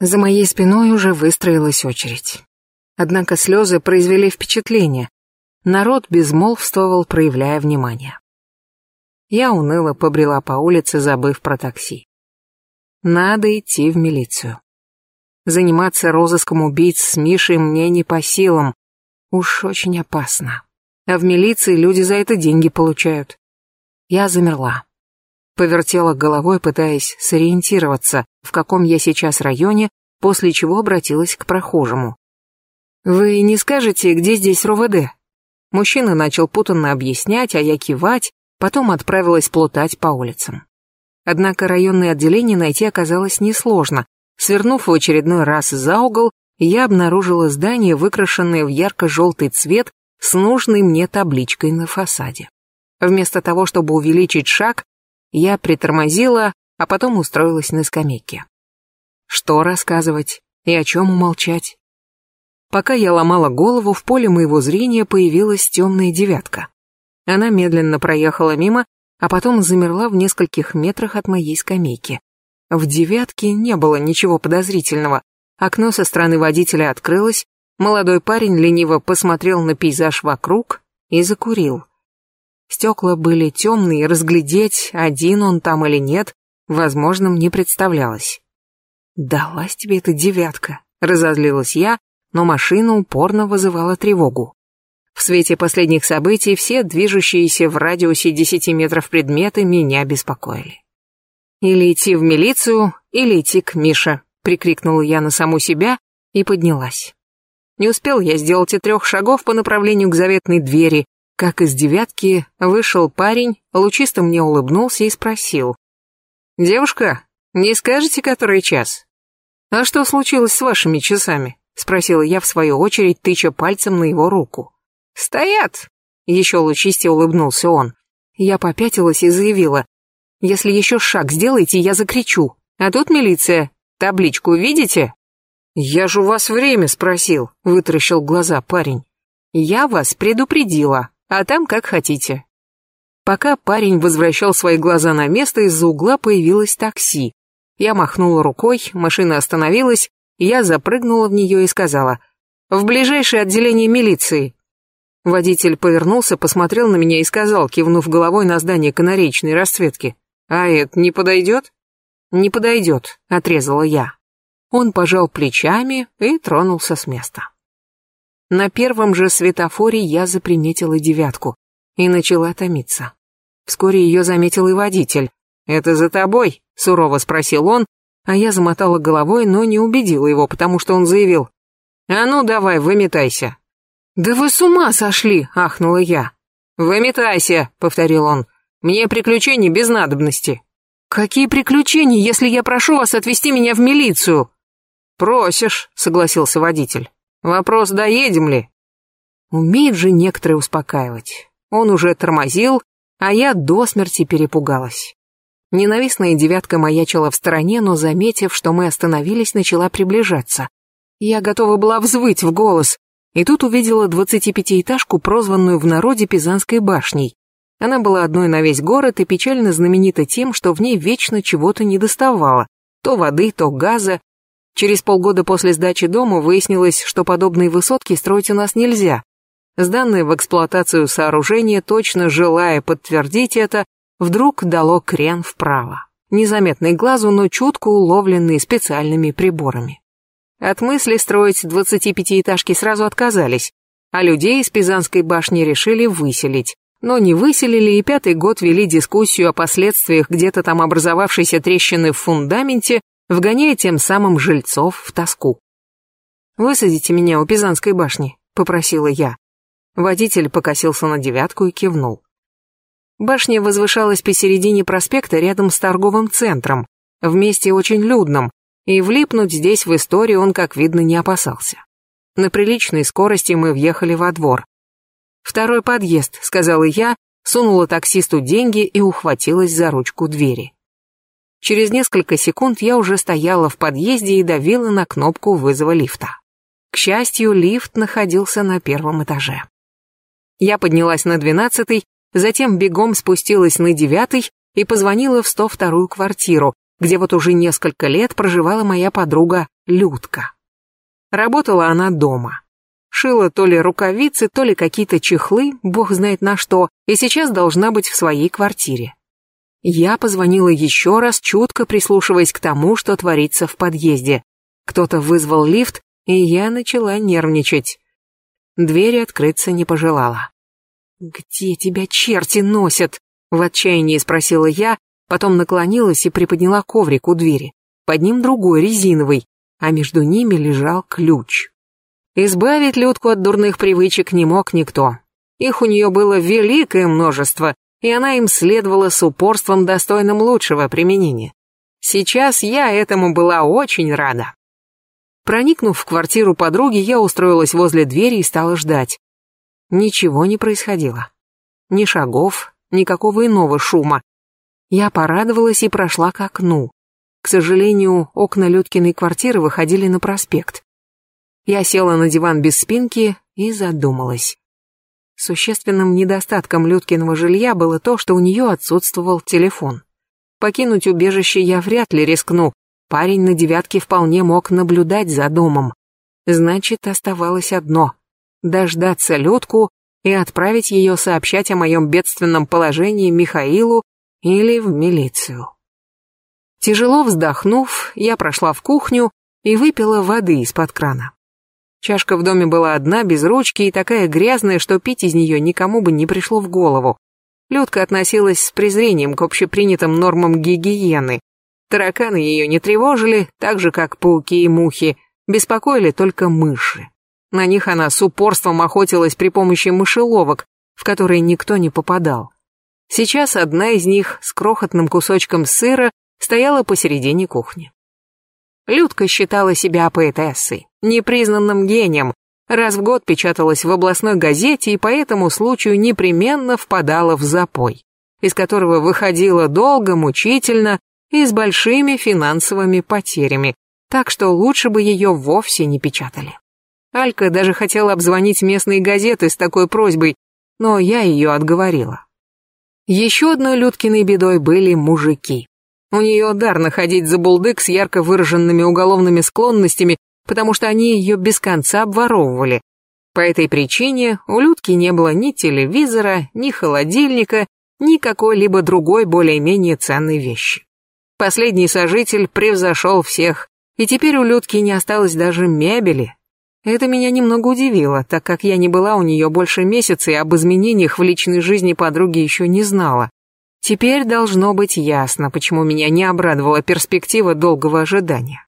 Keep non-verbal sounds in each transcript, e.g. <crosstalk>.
За моей спиной уже выстроилась очередь. Однако слезы произвели впечатление. Народ безмолвствовал, проявляя внимание. Я уныло побрела по улице, забыв про такси. Надо идти в милицию. Заниматься розыском убийц с Мишей мне не по силам. Уж очень опасно. А в милиции люди за это деньги получают. Я замерла повертела головой, пытаясь сориентироваться, в каком я сейчас районе, после чего обратилась к прохожему. «Вы не скажете, где здесь РОВД?» Мужчина начал путанно объяснять, а я кивать, потом отправилась плутать по улицам. Однако районное отделение найти оказалось несложно. Свернув в очередной раз за угол, я обнаружила здание, выкрашенное в ярко-желтый цвет с нужной мне табличкой на фасаде. Вместо того, чтобы увеличить шаг, я притормозила, а потом устроилась на скамейке. Что рассказывать и о чем умолчать? Пока я ломала голову, в поле моего зрения появилась темная девятка. Она медленно проехала мимо, а потом замерла в нескольких метрах от моей скамейки. В девятке не было ничего подозрительного. Окно со стороны водителя открылось, молодой парень лениво посмотрел на пейзаж вокруг и закурил. Стекла были темные, разглядеть, один он там или нет, возможным не представлялось. «Далась тебе эта девятка», — разозлилась я, но машина упорно вызывала тревогу. В свете последних событий все движущиеся в радиусе десяти метров предметы меня беспокоили. «Или идти в милицию, или идти к Мише», — прикрикнула я на саму себя и поднялась. Не успел я сделать и трех шагов по направлению к заветной двери, как из девятки вышел парень, лучисто мне улыбнулся и спросил. «Девушка, не скажете, который час?» «А что случилось с вашими часами?» Спросила я в свою очередь, тыча пальцем на его руку. «Стоят!» Еще лучисте улыбнулся он. Я попятилась и заявила. «Если еще шаг сделаете, я закричу. А тут милиция. Табличку видите?» «Я же у вас время спросил», — вытаращил глаза парень. «Я вас предупредила а там как хотите. Пока парень возвращал свои глаза на место, из-за угла появилось такси. Я махнула рукой, машина остановилась, я запрыгнула в нее и сказала «В ближайшее отделение милиции». Водитель повернулся, посмотрел на меня и сказал, кивнув головой на здание канаречной расцветки «А это не подойдет?» «Не подойдет», — отрезала я. Он пожал плечами и тронулся с места. На первом же светофоре я заприметила девятку и начала томиться. Вскоре ее заметил и водитель. «Это за тобой?» — сурово спросил он, а я замотала головой, но не убедила его, потому что он заявил. «А ну давай, выметайся». «Да вы с ума сошли!» — ахнула я. «Выметайся!» — повторил он. «Мне приключений без надобности». «Какие приключения, если я прошу вас отвезти меня в милицию?» «Просишь», — согласился водитель. Вопрос, доедем ли? Умеет же некоторые успокаивать. Он уже тормозил, а я до смерти перепугалась. Ненавистная девятка маячила в стороне, но, заметив, что мы остановились, начала приближаться. Я готова была взвыть в голос, и тут увидела двадцатипятиэтажку, прозванную в народе Пизанской башней. Она была одной на весь город и печально знаменита тем, что в ней вечно чего-то недоставало. То воды, то газа, Через полгода после сдачи дома выяснилось, что подобные высотки строить у нас нельзя. Сданное в эксплуатацию сооружение, точно желая подтвердить это, вдруг дало крен вправо. Незаметный глазу, но чутко уловленный специальными приборами. От мысли строить 25-этажки сразу отказались, а людей из Пизанской башни решили выселить. Но не выселили и пятый год вели дискуссию о последствиях где-то там образовавшейся трещины в фундаменте вгоняя тем самым жильцов в тоску. «Высадите меня у Пизанской башни», — попросила я. Водитель покосился на девятку и кивнул. Башня возвышалась посередине проспекта рядом с торговым центром, в месте очень людном, и влипнуть здесь в историю он, как видно, не опасался. На приличной скорости мы въехали во двор. «Второй подъезд», — сказала я, сунула таксисту деньги и ухватилась за ручку двери. Через несколько секунд я уже стояла в подъезде и давила на кнопку вызова лифта. К счастью, лифт находился на первом этаже. Я поднялась на двенадцатый, затем бегом спустилась на девятый и позвонила в 102-ю квартиру, где вот уже несколько лет проживала моя подруга Людка. Работала она дома. Шила то ли рукавицы, то ли какие-то чехлы, бог знает на что, и сейчас должна быть в своей квартире. Я позвонила еще раз, чутко прислушиваясь к тому, что творится в подъезде. Кто-то вызвал лифт, и я начала нервничать. Дверь открыться не пожелала. «Где тебя черти носят?» — в отчаянии спросила я, потом наклонилась и приподняла коврик у двери. Под ним другой, резиновый, а между ними лежал ключ. Избавить Людку от дурных привычек не мог никто. Их у нее было великое множество, и она им следовала с упорством, достойным лучшего применения. Сейчас я этому была очень рада. Проникнув в квартиру подруги, я устроилась возле двери и стала ждать. Ничего не происходило. Ни шагов, никакого иного шума. Я порадовалась и прошла к окну. К сожалению, окна Людкиной квартиры выходили на проспект. Я села на диван без спинки и задумалась. Существенным недостатком Людкиного жилья было то, что у нее отсутствовал телефон. Покинуть убежище я вряд ли рискну. Парень на девятке вполне мог наблюдать за домом. Значит, оставалось одно — дождаться Людку и отправить ее сообщать о моем бедственном положении Михаилу или в милицию. Тяжело вздохнув, я прошла в кухню и выпила воды из-под крана. Чашка в доме была одна, без ручки и такая грязная, что пить из нее никому бы не пришло в голову. Людка относилась с презрением к общепринятым нормам гигиены. Тараканы ее не тревожили, так же, как пауки и мухи, беспокоили только мыши. На них она с упорством охотилась при помощи мышеловок, в которые никто не попадал. Сейчас одна из них с крохотным кусочком сыра стояла посередине кухни. Людка считала себя поэтессой, непризнанным гением, раз в год печаталась в областной газете и по этому случаю непременно впадала в запой, из которого выходила долго, мучительно и с большими финансовыми потерями, так что лучше бы ее вовсе не печатали. Алька даже хотела обзвонить местные газеты с такой просьбой, но я ее отговорила. Еще одной Людкиной бедой были мужики. У нее дар находить забулдык с ярко выраженными уголовными склонностями, потому что они ее без конца обворовывали. По этой причине у Людки не было ни телевизора, ни холодильника, ни какой-либо другой более-менее ценной вещи. Последний сожитель превзошел всех, и теперь у Людки не осталось даже мебели. Это меня немного удивило, так как я не была у нее больше месяца и об изменениях в личной жизни подруги еще не знала. Теперь должно быть ясно, почему меня не обрадовала перспектива долгого ожидания.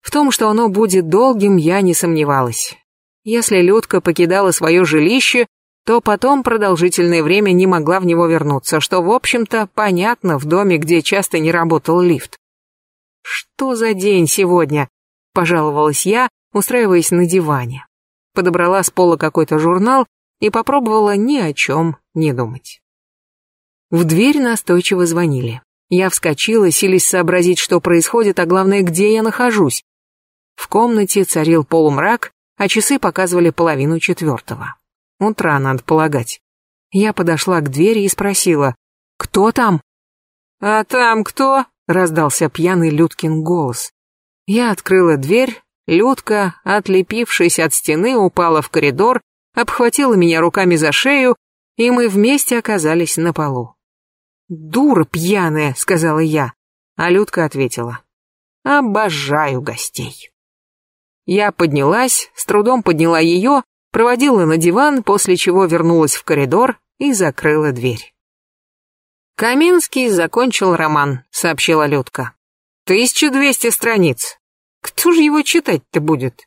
В том, что оно будет долгим, я не сомневалась. Если Людка покидала свое жилище, то потом продолжительное время не могла в него вернуться, что, в общем-то, понятно в доме, где часто не работал лифт. «Что за день сегодня?» – пожаловалась я, устраиваясь на диване. Подобрала с пола какой-то журнал и попробовала ни о чем не думать. В дверь настойчиво звонили. Я вскочила, силясь сообразить, что происходит, а главное, где я нахожусь. В комнате царил полумрак, а часы показывали половину четвертого. Утро, надо полагать. Я подошла к двери и спросила, «Кто там?» «А там кто?» — раздался пьяный Людкин голос. Я открыла дверь, Людка, отлепившись от стены, упала в коридор, обхватила меня руками за шею, и мы вместе оказались на полу. «Дура пьяная», — сказала я. А Людка ответила. «Обожаю гостей». Я поднялась, с трудом подняла ее, проводила на диван, после чего вернулась в коридор и закрыла дверь. «Каминский закончил роман», — сообщила Людка. «Тысяча двести страниц. Кто же его читать-то будет?»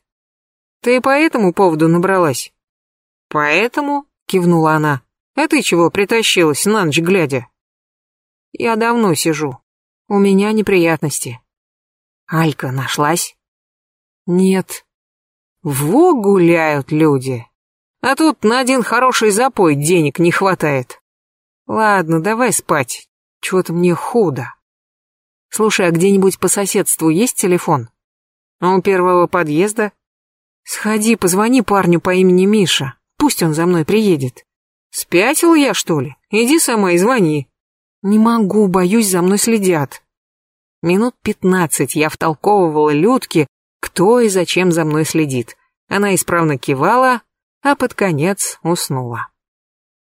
«Ты по этому поводу набралась?» «Поэтому?» — кивнула она. «А ты чего притащилась на ночь глядя?» Я давно сижу. У меня неприятности. Алька нашлась? Нет. Во гуляют люди. А тут на один хороший запой денег не хватает. Ладно, давай спать. Чего-то мне худо. Слушай, а где-нибудь по соседству есть телефон? А у первого подъезда? Сходи, позвони парню по имени Миша. Пусть он за мной приедет. Спятил я, что ли? Иди сама и звони. «Не могу, боюсь, за мной следят». Минут пятнадцать я втолковывала Людке, кто и зачем за мной следит. Она исправно кивала, а под конец уснула.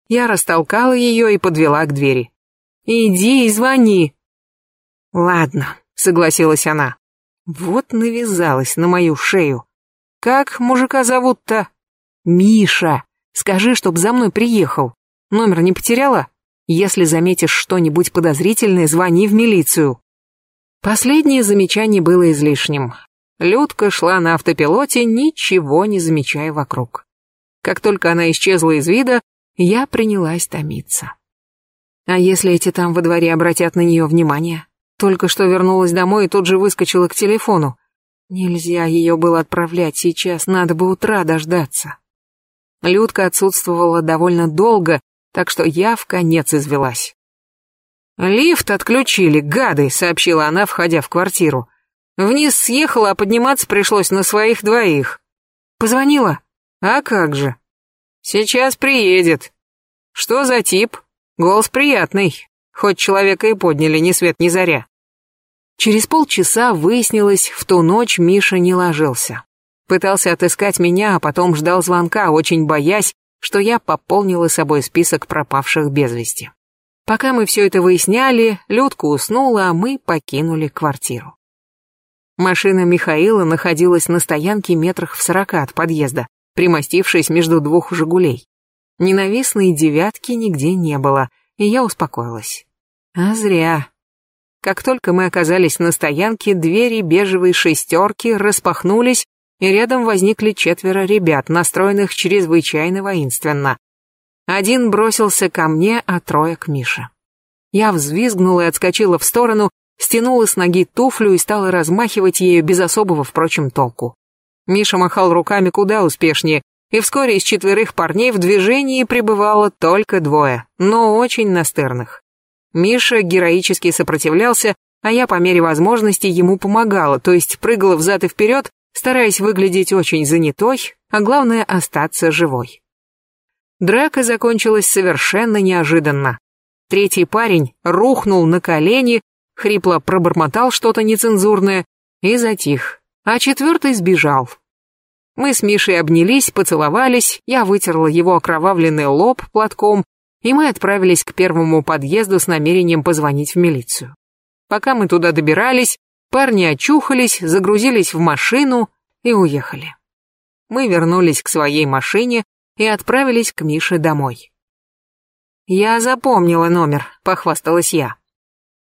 Я растолкала ее и подвела к двери. «Иди и звони». «Ладно», — согласилась она. Вот навязалась на мою шею. «Как мужика зовут-то?» «Миша. Скажи, чтоб за мной приехал. Номер не потеряла? Если заметишь что-нибудь подозрительное, звони в милицию». Последнее замечание было излишним. Людка шла на автопилоте, ничего не замечая вокруг. Как только она исчезла из вида, я принялась томиться. А если эти там во дворе обратят на нее внимание? Только что вернулась домой и тут же выскочила к телефону. Нельзя ее было отправлять сейчас, надо бы утра дождаться. Людка отсутствовала довольно долго, так что я в конец извелась. «Лифт отключили, гады», — сообщила она, входя в квартиру. «Вниз съехала, а подниматься пришлось на своих двоих». «Позвонила?» «А как же?» «Сейчас приедет». «Что за тип?» «Голос приятный, хоть человека и подняли ни свет ни заря». Через полчаса выяснилось, в ту ночь Миша не ложился. Пытался отыскать меня, а потом ждал звонка, очень боясь, что я пополнила собой список пропавших без вести. Пока мы все это выясняли, Людка уснула, а мы покинули квартиру. Машина Михаила находилась на стоянке метрах в сорока от подъезда, примостившись между двух «Жигулей». Ненавистной девятки нигде не было, и я успокоилась. А зря. Как только мы оказались на стоянке, двери бежевой шестерки распахнулись, и рядом возникли четверо ребят, настроенных чрезвычайно воинственно. Один бросился ко мне, а трое к Мише. Я взвизгнула и отскочила в сторону, стянула с ноги туфлю и стала размахивать ею без особого, впрочем, толку. Миша махал руками куда успешнее, и вскоре из четверых парней в движении пребывало только двое, но очень настырных. Миша героически сопротивлялся, а я по мере возможности ему помогала, то есть прыгала взад и вперед, стараясь выглядеть очень занятой, а главное остаться живой. Драка закончилась совершенно неожиданно. Третий парень рухнул на колени, хрипло пробормотал что-то нецензурное и затих, а четвертый сбежал. Мы с Мишей обнялись, поцеловались, я вытерла его окровавленный лоб платком, и мы отправились к первому подъезду с намерением позвонить в милицию. Пока мы туда добирались, парни очухались, загрузились в машину и уехали. Мы вернулись к своей машине, и отправились к Мише домой. «Я запомнила номер», — похвасталась я.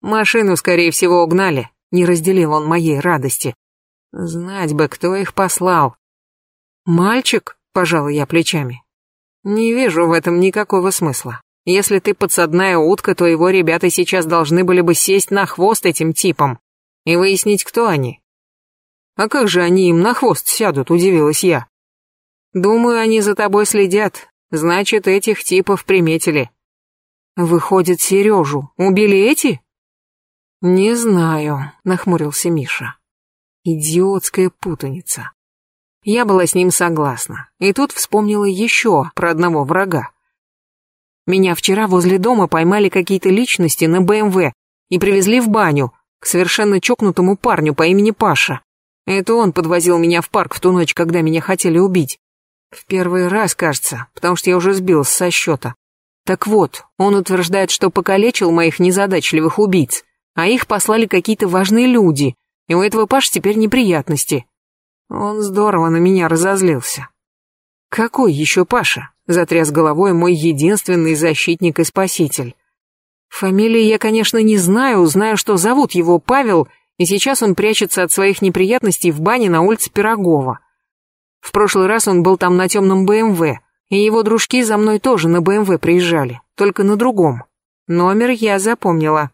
«Машину, скорее всего, угнали», — не разделил он моей радости. «Знать бы, кто их послал». «Мальчик?» — пожала я плечами. «Не вижу в этом никакого смысла. Если ты подсадная утка, то его ребята сейчас должны были бы сесть на хвост этим типам и выяснить, кто они». «А как же они им на хвост сядут?» — удивилась я. Думаю, они за тобой следят. Значит, этих типов приметили. Выходит, Сережу убили эти? Не знаю, нахмурился Миша. Идиотская путаница. Я была с ним согласна. И тут вспомнила еще про одного врага. Меня вчера возле дома поймали какие-то личности на БМВ и привезли в баню к совершенно чокнутому парню по имени Паша. Это он подвозил меня в парк в ту ночь, когда меня хотели убить. В первый раз, кажется, потому что я уже сбился со счета. Так вот, он утверждает, что покалечил моих незадачливых убийц, а их послали какие-то важные люди, и у этого Паш теперь неприятности. Он здорово на меня разозлился. «Какой еще Паша?» — затряс головой мой единственный защитник и спаситель. Фамилии я, конечно, не знаю, знаю, что зовут его Павел, и сейчас он прячется от своих неприятностей в бане на улице Пирогова. В прошлый раз он был там на темном БМВ, и его дружки за мной тоже на БМВ приезжали, только на другом. Номер я запомнила.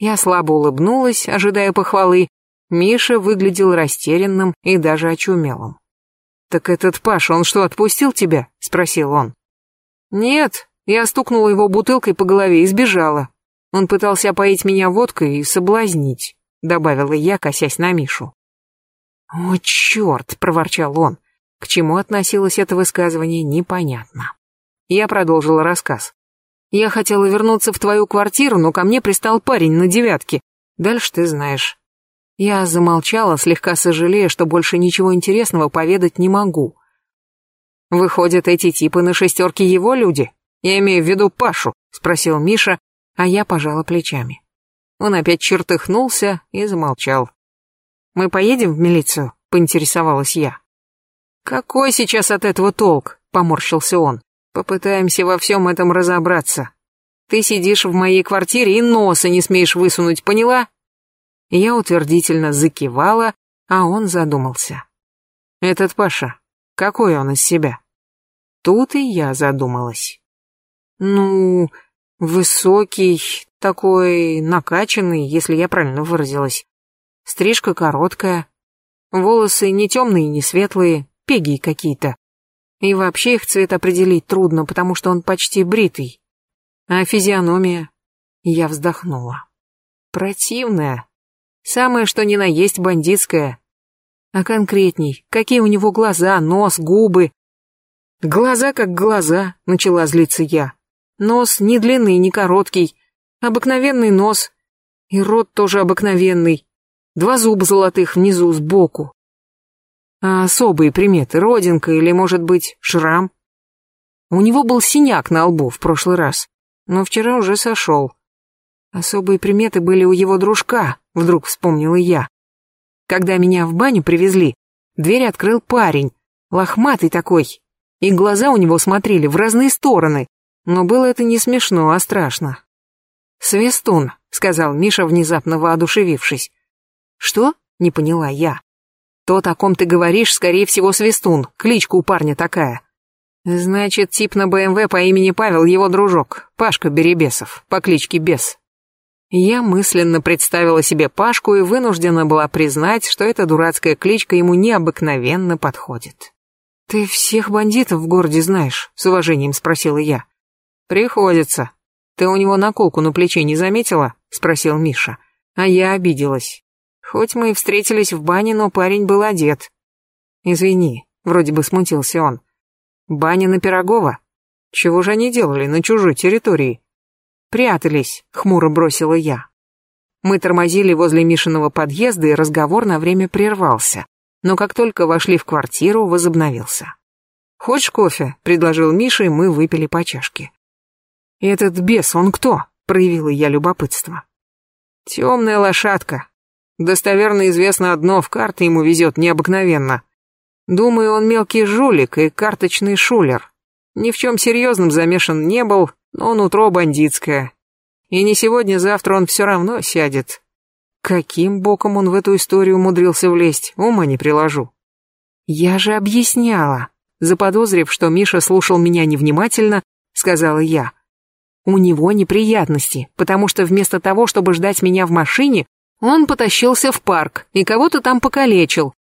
Я слабо улыбнулась, ожидая похвалы. Миша выглядел растерянным и даже очумелым. «Так этот Паша, он что, отпустил тебя?» — спросил он. «Нет, я стукнула его бутылкой по голове и сбежала. Он пытался опоить меня водкой и соблазнить», — добавила я, косясь на Мишу. «О, черт!» — проворчал он. К чему относилось это высказывание, непонятно. Я продолжила рассказ. «Я хотела вернуться в твою квартиру, но ко мне пристал парень на девятке. Дальше ты знаешь». Я замолчала, слегка сожалея, что больше ничего интересного поведать не могу. «Выходят, эти типы на шестерке его люди? Я имею в виду Пашу», — спросил Миша, а я пожала плечами. Он опять чертыхнулся и замолчал. «Мы поедем в милицию?» — поинтересовалась я. «Какой сейчас от этого толк?» — поморщился он. «Попытаемся во всем этом разобраться. Ты сидишь в моей квартире и носа не смеешь высунуть, поняла?» Я утвердительно закивала, а он задумался. «Этот Паша, какой он из себя?» Тут и я задумалась. «Ну, высокий, такой накачанный, если я правильно выразилась. Стрижка короткая, волосы не темные, не светлые, пеги какие-то. И вообще их цвет определить трудно, потому что он почти бритый. А физиономия... Я вздохнула. Противная. Самое что ни на есть бандитская. А конкретней, какие у него глаза, нос, губы. Глаза как глаза, начала злиться я. Нос не длинный, не короткий. Обыкновенный нос. И рот тоже обыкновенный. Два зуба золотых внизу, сбоку. А особые приметы, родинка или, может быть, шрам? У него был синяк на лбу в прошлый раз, но вчера уже сошел. Особые приметы были у его дружка, вдруг вспомнила я. Когда меня в баню привезли, дверь открыл парень, лохматый такой, и глаза у него смотрели в разные стороны, но было это не смешно, а страшно. «Свистун», — сказал Миша, внезапно воодушевившись. «Что?» — не поняла я. Тот, о ком ты говоришь, скорее всего, Свистун, кличка у парня такая. Значит, тип на БМВ по имени Павел его дружок, Пашка Беребесов, по кличке Бес. Я мысленно представила себе Пашку и вынуждена была признать, что эта дурацкая кличка ему необыкновенно подходит. «Ты всех бандитов в городе знаешь?» — с уважением спросила я. «Приходится. Ты у него наколку на плече не заметила?» — спросил Миша. А я обиделась. Хоть мы и встретились в бане, но парень был одет. Извини, вроде бы смутился он. Баня на Пирогова? Чего же они делали на чужой территории? Прятались, хмуро бросила я. Мы тормозили возле Мишиного подъезда, и разговор на время прервался. Но как только вошли в квартиру, возобновился. «Хочешь кофе?» — предложил Миша, и мы выпили по чашке. «Этот бес, он кто?» — проявила я любопытство. «Темная лошадка», Достоверно известно одно, в карты ему везет необыкновенно. Думаю, он мелкий жулик и карточный шулер. Ни в чем серьезном замешан не был, но он утро бандитское. И не сегодня-завтра он все равно сядет. Каким боком он в эту историю умудрился влезть, ума не приложу. Я же объясняла. Заподозрив, что Миша слушал меня невнимательно, сказала я. У него неприятности, потому что вместо того, чтобы ждать меня в машине, он потащился в парк и кого-то там покалечил.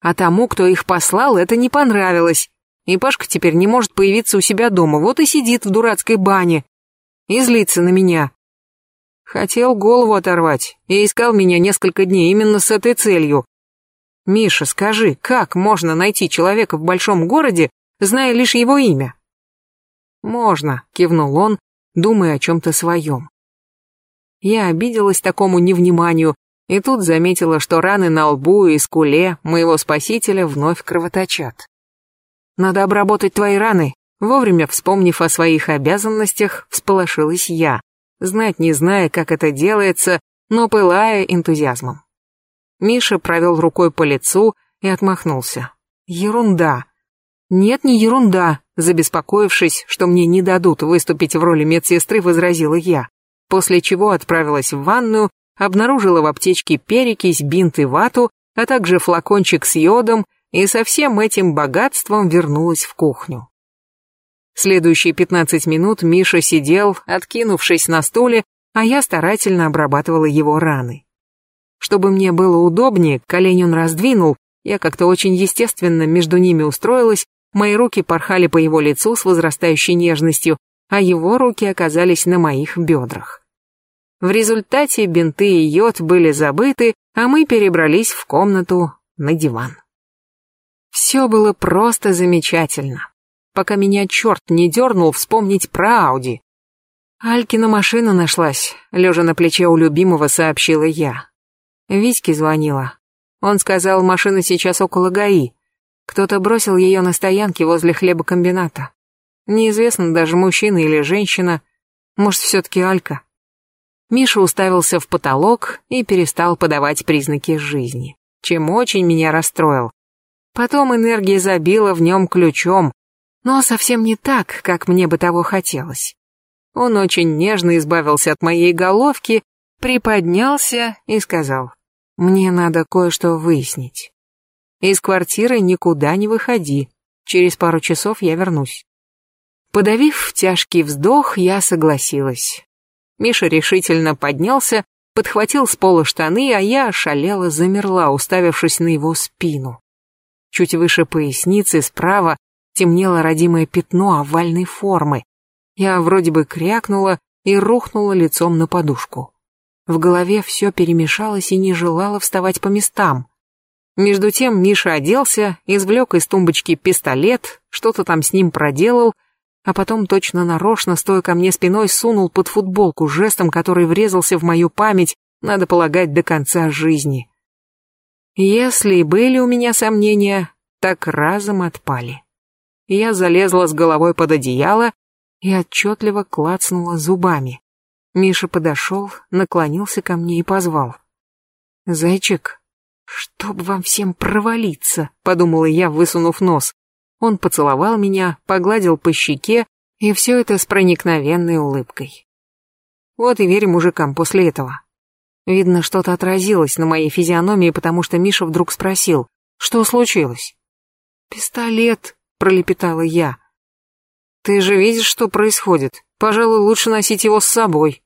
А тому, кто их послал, это не понравилось. И Пашка теперь не может появиться у себя дома, вот и сидит в дурацкой бане. И злится на меня. Хотел голову оторвать и искал меня несколько дней именно с этой целью. Миша, скажи, как можно найти человека в большом городе, зная лишь его имя? Можно, кивнул он, думая о чем-то своем. Я обиделась такому невниманию и тут заметила, что раны на лбу и скуле моего спасителя вновь кровоточат. «Надо обработать твои раны», вовремя вспомнив о своих обязанностях, всполошилась я, знать не зная, как это делается, но пылая энтузиазмом. Миша провел рукой по лицу и отмахнулся. «Ерунда». «Нет, не ерунда», забеспокоившись, что мне не дадут выступить в роли медсестры, возразила я, после чего отправилась в ванную обнаружила в аптечке перекись, бинт и вату, а также флакончик с йодом и со всем этим богатством вернулась в кухню. Следующие пятнадцать минут Миша сидел, откинувшись на стуле, а я старательно обрабатывала его раны. Чтобы мне было удобнее, колени он раздвинул, я как-то очень естественно между ними устроилась, мои руки порхали по его лицу с возрастающей нежностью, а его руки оказались на моих бедрах. В результате бинты и йод были забыты, а мы перебрались в комнату на диван. Все было просто замечательно, пока меня черт не дернул вспомнить про Ауди. Алькина машина нашлась, лежа на плече у любимого, сообщила я. Витьке звонила. Он сказал, машина сейчас около ГАИ. Кто-то бросил ее на стоянке возле хлебокомбината. Неизвестно даже мужчина или женщина. Может, все-таки Алька. Миша уставился в потолок и перестал подавать признаки жизни, чем очень меня расстроил. Потом энергия забила в нем ключом, но совсем не так, как мне бы того хотелось. Он очень нежно избавился от моей головки, приподнялся и сказал, «Мне надо кое-что выяснить. Из квартиры никуда не выходи, через пару часов я вернусь». Подавив тяжкий вздох, я согласилась. Миша решительно поднялся, подхватил с пола штаны, а я ошалела замерла, уставившись на его спину. Чуть выше поясницы, справа, темнело родимое пятно овальной формы. Я вроде бы крякнула и рухнула лицом на подушку. В голове все перемешалось и не желало вставать по местам. Между тем Миша оделся, извлек из тумбочки пистолет, что-то там с ним проделал, а потом точно нарочно, стоя ко мне спиной, сунул под футболку жестом, который врезался в мою память, надо полагать, до конца жизни. Если и были у меня сомнения, так разом отпали. Я залезла с головой под одеяло и отчетливо клацнула зубами. Миша подошел, наклонился ко мне и позвал. «Зайчик, чтоб вам всем провалиться», — подумала я, высунув нос. Он поцеловал меня, погладил по щеке, и все это с проникновенной улыбкой. Вот и верь мужикам после этого. Видно, что-то отразилось на моей физиономии, потому что Миша вдруг спросил, что случилось. «Пистолет», — пролепетала я. «Ты же видишь, что происходит. Пожалуй, лучше носить его с собой».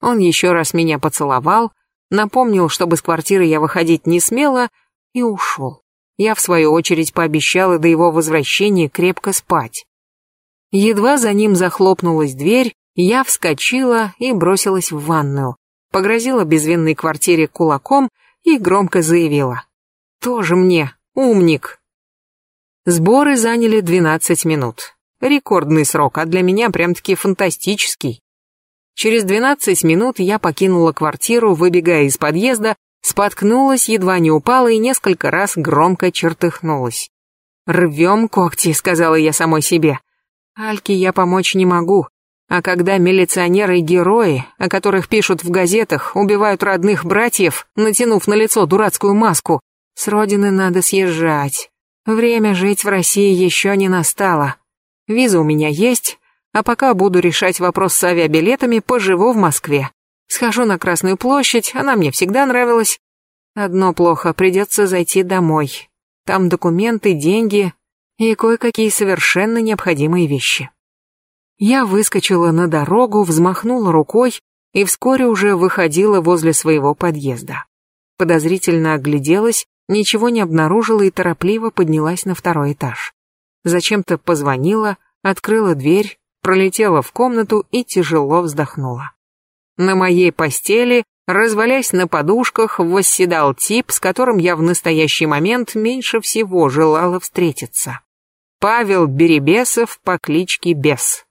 Он еще раз меня поцеловал, напомнил, чтобы с квартиры я выходить не смела, и ушел. Я, в свою очередь, пообещала до его возвращения крепко спать. Едва за ним захлопнулась дверь, я вскочила и бросилась в ванную, погрозила безвинной квартире кулаком и громко заявила. «Тоже мне, умник!» Сборы заняли 12 минут. Рекордный срок, а для меня прям-таки фантастический. Через 12 минут я покинула квартиру, выбегая из подъезда, Споткнулась, едва не упала и несколько раз громко чертыхнулась. «Рвем когти», — сказала я самой себе. «Альке я помочь не могу. А когда милиционеры-герои, о которых пишут в газетах, убивают родных братьев, натянув на лицо дурацкую маску, с родины надо съезжать. Время жить в России еще не настало. Виза у меня есть, а пока буду решать вопрос с авиабилетами, поживу в Москве. Схожу на Красную площадь, она мне всегда нравилась. Одно плохо, придется зайти домой. Там документы, деньги и кое-какие совершенно необходимые вещи. Я выскочила на дорогу, взмахнула рукой и вскоре уже выходила возле своего подъезда. Подозрительно огляделась, ничего не обнаружила и торопливо поднялась на второй этаж. Зачем-то позвонила, открыла дверь, пролетела в комнату и тяжело вздохнула. На моей постели, развалясь на подушках, восседал тип, с которым я в настоящий момент меньше всего желала встретиться. Павел Беребесов по кличке Бес.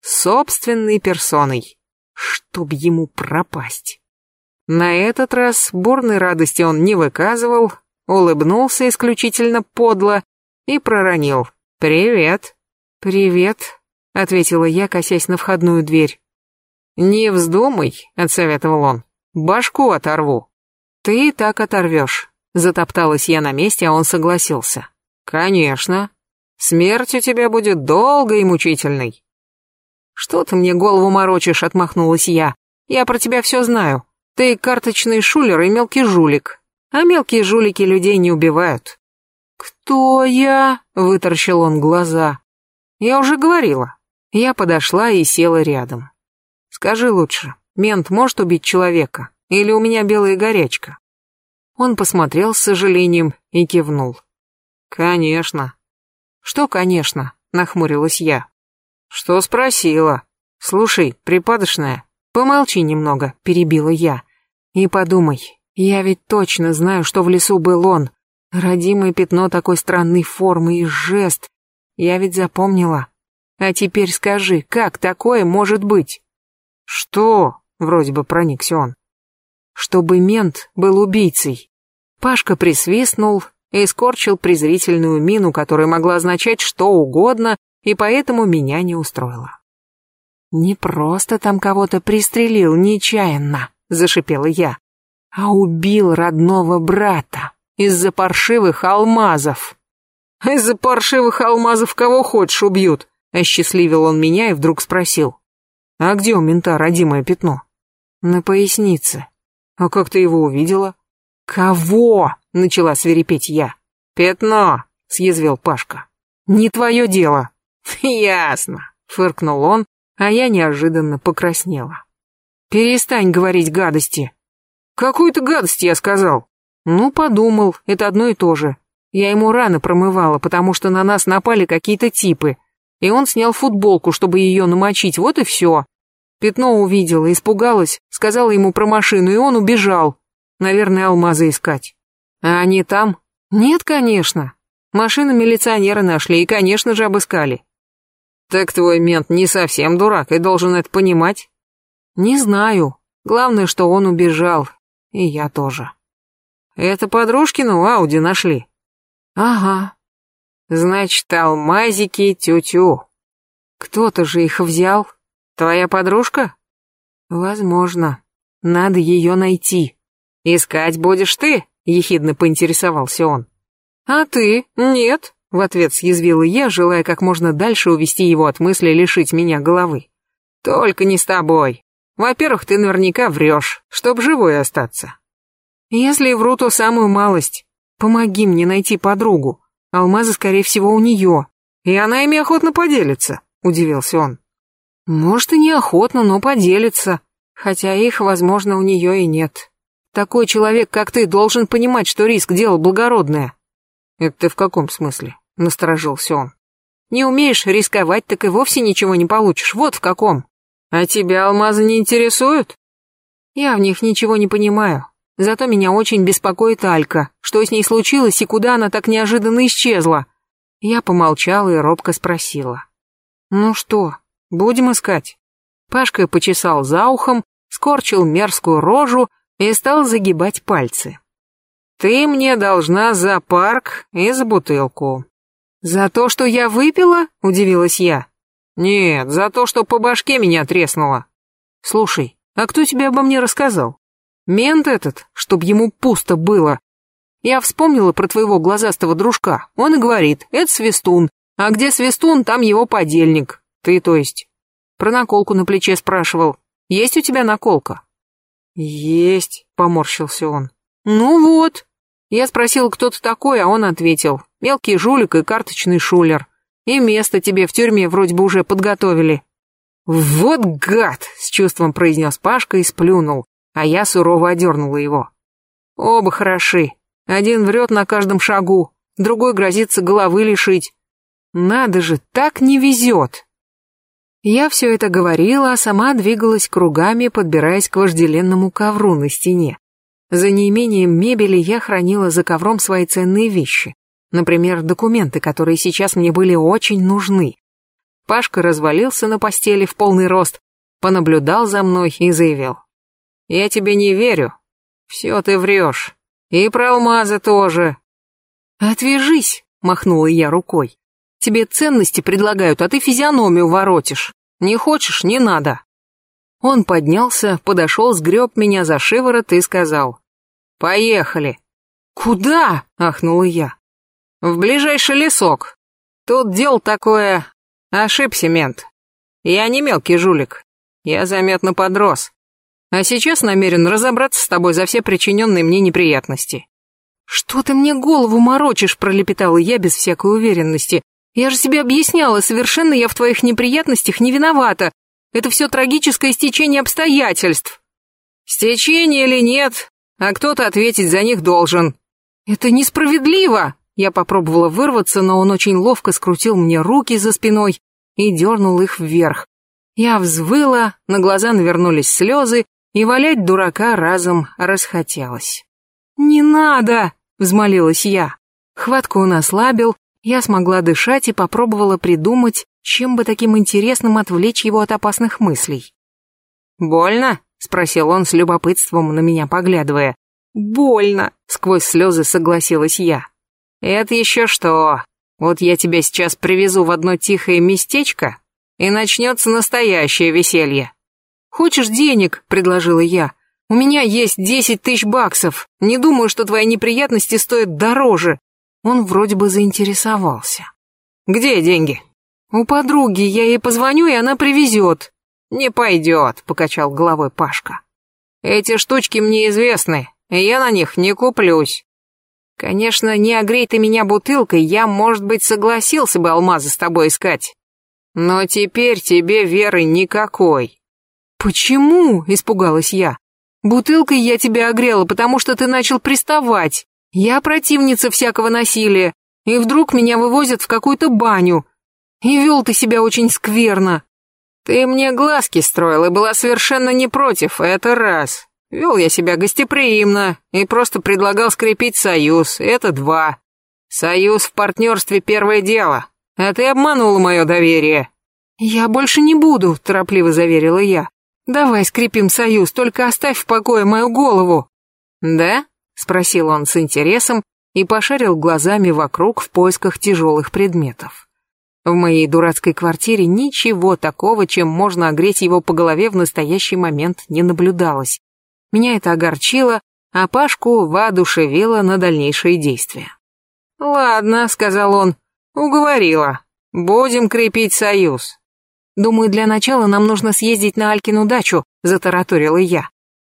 Собственной персоной. Чтоб ему пропасть. На этот раз бурной радости он не выказывал, улыбнулся исключительно подло и проронил. «Привет». «Привет», — ответила я, косясь на входную дверь. «Не вздумай», — отсоветовал он, — «башку оторву». «Ты так оторвешь», — затопталась я на месте, а он согласился. «Конечно. Смерть у тебя будет долгой и мучительной». «Что ты мне голову морочишь?» — отмахнулась я. «Я про тебя все знаю. Ты карточный шулер и мелкий жулик. А мелкие жулики людей не убивают». «Кто я?» — выторщил он глаза. «Я уже говорила». Я подошла и села рядом. Скажи лучше, мент может убить человека? Или у меня белая горячка?» Он посмотрел с сожалением и кивнул. «Конечно». «Что «конечно»?» — нахмурилась я. «Что спросила?» «Слушай, припадочная, помолчи немного», — перебила я. «И подумай, я ведь точно знаю, что в лесу был он. Родимое пятно такой странной формы и жест. Я ведь запомнила. А теперь скажи, как такое может быть?» «Что?» — вроде бы проникся он. чтобы мент был убийцей. Пашка присвистнул и скорчил презрительную мину, которая могла означать что угодно, и поэтому меня не устроила. «Не просто там кого-то пристрелил нечаянно», — зашипела я, «а убил родного брата из-за паршивых алмазов». «Из-за паршивых алмазов кого хочешь убьют», — осчастливил он меня и вдруг спросил. «А где у мента родимое пятно?» «На пояснице». «А как ты его увидела?» «Кого?» — начала свирепеть я. «Пятно», — съязвил Пашка. «Не твое дело». <laughs> «Ясно», — фыркнул он, а я неожиданно покраснела. «Перестань говорить гадости». «Какую-то гадость я сказал». «Ну, подумал, это одно и то же. Я ему рано промывала, потому что на нас напали какие-то типы, и он снял футболку, чтобы ее намочить, вот и все. Пятно увидела, испугалась, сказала ему про машину, и он убежал. Наверное, алмазы искать. А они там? Нет, конечно. Машину милиционеры нашли и, конечно же, обыскали. Так твой мент не совсем дурак и должен это понимать. Не знаю. Главное, что он убежал. И я тоже. Это подружкину Ауди нашли. Ага. Значит, алмазики тю-тю. Кто-то же их взял. Твоя подружка? Возможно. Надо ее найти. Искать будешь ты? Ехидно поинтересовался он. А ты? Нет. В ответ съязвила я, желая как можно дальше увести его от мысли лишить меня головы. Только не с тобой. Во-первых, ты наверняка врешь, чтоб живой остаться. Если вру, то самую малость. Помоги мне найти подругу. Алмазы, скорее всего, у нее. И она ими охотно поделится, удивился он. Может, и неохотно, но поделится. Хотя их, возможно, у нее и нет. Такой человек, как ты, должен понимать, что риск дело благородное. Это ты в каком смысле? Насторожился он. Не умеешь рисковать, так и вовсе ничего не получишь. Вот в каком. А тебя алмазы не интересуют? Я в них ничего не понимаю. Зато меня очень беспокоит Алька. Что с ней случилось и куда она так неожиданно исчезла? Я помолчала и робко спросила. Ну что, будем искать? Пашка почесал за ухом, скорчил мерзкую рожу и стал загибать пальцы. Ты мне должна за парк и за бутылку. За то, что я выпила? Удивилась я. Нет, за то, что по башке меня треснуло. Слушай, а кто тебе обо мне рассказал? Мент этот, чтоб ему пусто было. Я вспомнила про твоего глазастого дружка. Он и говорит, это Свистун. А где Свистун, там его подельник. Ты, то есть. Про наколку на плече спрашивал. Есть у тебя наколка? Есть, поморщился он. Ну вот. Я спросил, кто ты такой, а он ответил. Мелкий жулик и карточный шулер. И место тебе в тюрьме вроде бы уже подготовили. Вот гад, с чувством произнес Пашка и сплюнул а я сурово одернула его. Оба хороши. Один врет на каждом шагу, другой грозится головы лишить. Надо же, так не везет. Я все это говорила, а сама двигалась кругами, подбираясь к вожделенному ковру на стене. За неимением мебели я хранила за ковром свои ценные вещи. Например, документы, которые сейчас мне были очень нужны. Пашка развалился на постели в полный рост, понаблюдал за мной и заявил. Я тебе не верю. Все ты врешь. И про алмазы тоже. Отвяжись, махнула я рукой. Тебе ценности предлагают, а ты физиономию воротишь. Не хочешь, не надо. Он поднялся, подошел, сгреб меня за шиворот и сказал. «Поехали». «Куда?» — ахнула я. «В ближайший лесок. Тут дело такое... Ошибся, мент. Я не мелкий жулик. Я заметно подрос. А сейчас намерен разобраться с тобой за все причиненные мне неприятности». «Что ты мне голову морочишь?» – пролепетала я без всякой уверенности. «Я же себе объясняла, совершенно я в твоих неприятностях не виновата. Это все трагическое стечение обстоятельств». «Стечение или нет, а кто-то ответить за них должен». «Это несправедливо!» Я попробовала вырваться, но он очень ловко скрутил мне руки за спиной и дернул их вверх. Я взвыла, на глаза навернулись слезы, и валять дурака разом расхотелось. «Не надо!» — взмолилась я. Хватку он ослабил, я смогла дышать и попробовала придумать, чем бы таким интересным отвлечь его от опасных мыслей. «Больно?» — спросил он с любопытством на меня поглядывая. Больно, сквозь слезы согласилась я. Это еще что? Вот я тебя сейчас привезу в одно тихое местечко, и начнется настоящее веселье. Хочешь денег? предложила я. У меня есть десять тысяч баксов. Не думаю, что твои неприятности стоят дороже. Он вроде бы заинтересовался. Где деньги? У подруги. Я ей позвоню, и она привезет. Не пойдет, покачал головой Пашка. Эти штучки мне известны, и я на них не куплюсь. Конечно, не огрей ты меня бутылкой, я, может быть, согласился бы алмазы с тобой искать. Но теперь тебе веры никакой. Почему? Испугалась я. Бутылкой я тебя огрела, потому что ты начал приставать. Я противница всякого насилия, и вдруг меня вывозят в какую-то баню. И вел ты себя очень скверно. Ты мне глазки строил и была совершенно не против, это раз. Вел я себя гостеприимно и просто предлагал скрепить союз, это два. Союз в партнерстве первое дело, а ты обманула мое доверие. Я больше не буду, торопливо заверила я. Давай скрепим союз, только оставь в покое мою голову. Да? Спросил он с интересом и пошарил глазами вокруг в поисках тяжелых предметов. В моей дурацкой квартире ничего такого, чем можно огреть его по голове в настоящий момент, не наблюдалось. Меня это огорчило, а Пашку воодушевило на дальнейшие действия. «Ладно», — сказал он, — «уговорила. Будем крепить союз». «Думаю, для начала нам нужно съездить на Алькину дачу», — затараторила я.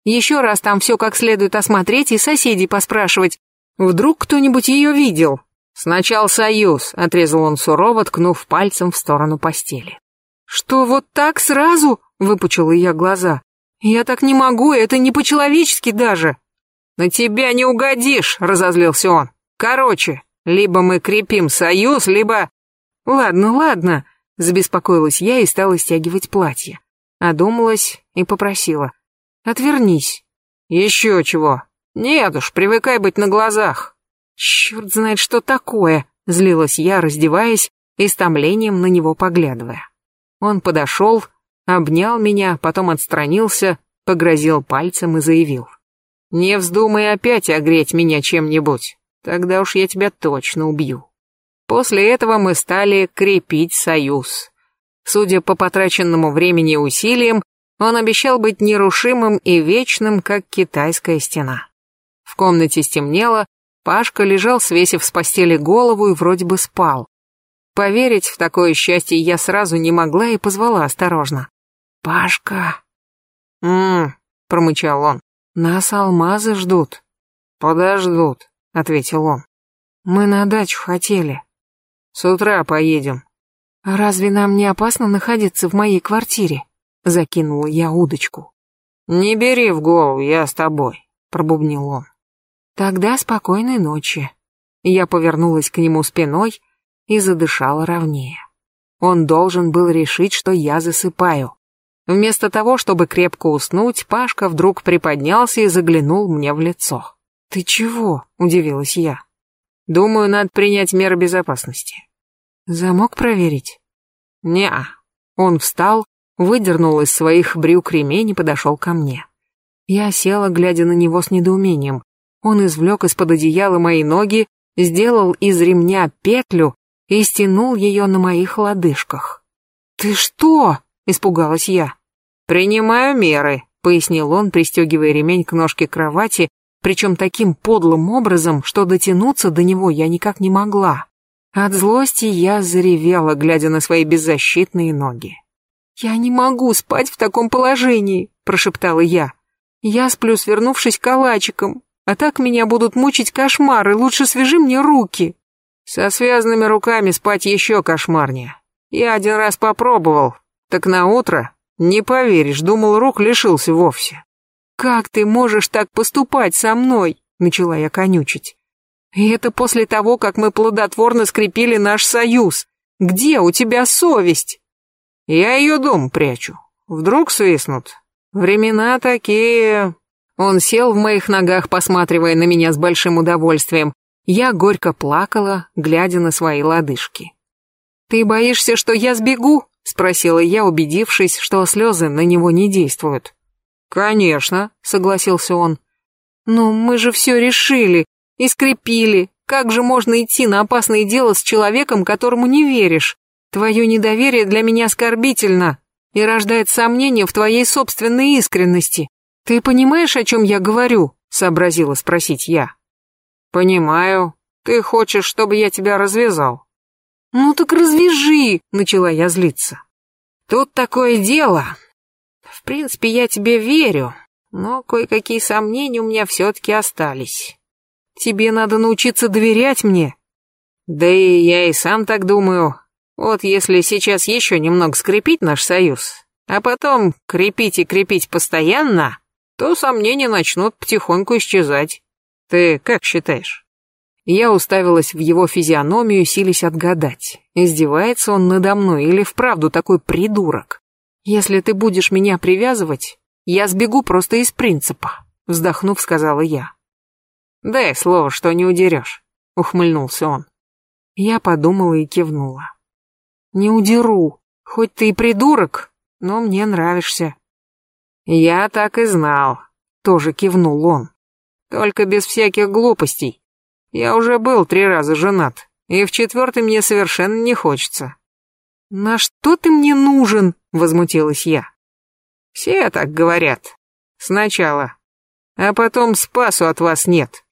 «Еще раз там все как следует осмотреть и соседей поспрашивать. Вдруг кто-нибудь ее видел?» «Сначала союз», — отрезал он сурово, ткнув пальцем в сторону постели. «Что, вот так сразу?» — выпучила я глаза. «Я так не могу, это не по-человечески даже». «На тебя не угодишь», — разозлился он. «Короче, либо мы крепим союз, либо...» «Ладно, ладно», — забеспокоилась я и стала стягивать платье. Одумалась и попросила. «Отвернись». «Еще чего?» «Нет уж, привыкай быть на глазах». «Черт знает, что такое», — злилась я, раздеваясь и с томлением на него поглядывая. Он подошел, обнял меня, потом отстранился, погрозил пальцем и заявил. «Не вздумай опять огреть меня чем-нибудь, тогда уж я тебя точно убью». После этого мы стали крепить союз. Судя по потраченному времени и усилиям, он обещал быть нерушимым и вечным, как китайская стена. В комнате стемнело, Пашка лежал, свесив с постели голову и вроде бы спал. Поверить в такое счастье я сразу не могла и позвала осторожно. «Пашка!» «М-м-м», промычал он. «Нас алмазы ждут». «Подождут», — ответил он. «Мы на дачу хотели». «С утра поедем». «А разве нам не опасно находиться в моей квартире?» Закинула я удочку. «Не бери в голову, я с тобой», — пробубнил он. «Тогда спокойной ночи». Я повернулась к нему спиной и задышала ровнее. Он должен был решить, что я засыпаю. Вместо того, чтобы крепко уснуть, Пашка вдруг приподнялся и заглянул мне в лицо. «Ты чего?» — удивилась я. «Думаю, надо принять меры безопасности». «Замок проверить?» «Не-а». Он встал, выдернул из своих брюк ремень и подошел ко мне. Я села, глядя на него с недоумением. Он извлек из-под одеяла мои ноги, сделал из ремня петлю и стянул ее на моих лодыжках. «Ты что?» — испугалась я. «Принимаю меры», — пояснил он, пристегивая ремень к ножке кровати, причем таким подлым образом, что дотянуться до него я никак не могла. От злости я заревела, глядя на свои беззащитные ноги. «Я не могу спать в таком положении», — прошептала я. «Я сплю, свернувшись калачиком, а так меня будут мучить кошмары, лучше свяжи мне руки». «Со связанными руками спать еще кошмарнее. Я один раз попробовал, так на утро, не поверишь, думал, рук лишился вовсе. Как ты можешь так поступать со мной? Начала я конючить. И это после того, как мы плодотворно скрепили наш союз. Где у тебя совесть? Я ее дом прячу. Вдруг свистнут. Времена такие... Он сел в моих ногах, посматривая на меня с большим удовольствием. Я горько плакала, глядя на свои лодыжки. «Ты боишься, что я сбегу?» — спросила я, убедившись, что слезы на него не действуют. Конечно, согласился он. Но мы же все решили и скрепили. Как же можно идти на опасное дело с человеком, которому не веришь? Твое недоверие для меня оскорбительно и рождает сомнения в твоей собственной искренности. Ты понимаешь, о чем я говорю? Сообразила спросить я. Понимаю. Ты хочешь, чтобы я тебя развязал? Ну так развяжи, начала я злиться. Тут такое дело. В принципе, я тебе верю, но кое-какие сомнения у меня все-таки остались. Тебе надо научиться доверять мне. Да и я и сам так думаю. Вот если сейчас еще немного скрепить наш союз, а потом крепить и крепить постоянно, то сомнения начнут потихоньку исчезать. Ты как считаешь? Я уставилась в его физиономию, сились отгадать, издевается он надо мной или вправду такой придурок. Если ты будешь меня привязывать, я сбегу просто из принципа, вздохнув, сказала я. Дай слово, что не удерешь, ухмыльнулся он. Я подумала и кивнула. Не удеру, хоть ты и придурок, но мне нравишься. Я так и знал, тоже кивнул он. Только без всяких глупостей. Я уже был три раза женат, и в четвертый мне совершенно не хочется. На что ты мне нужен? Возмутилась я. Все так говорят. Сначала. А потом спасу от вас нет.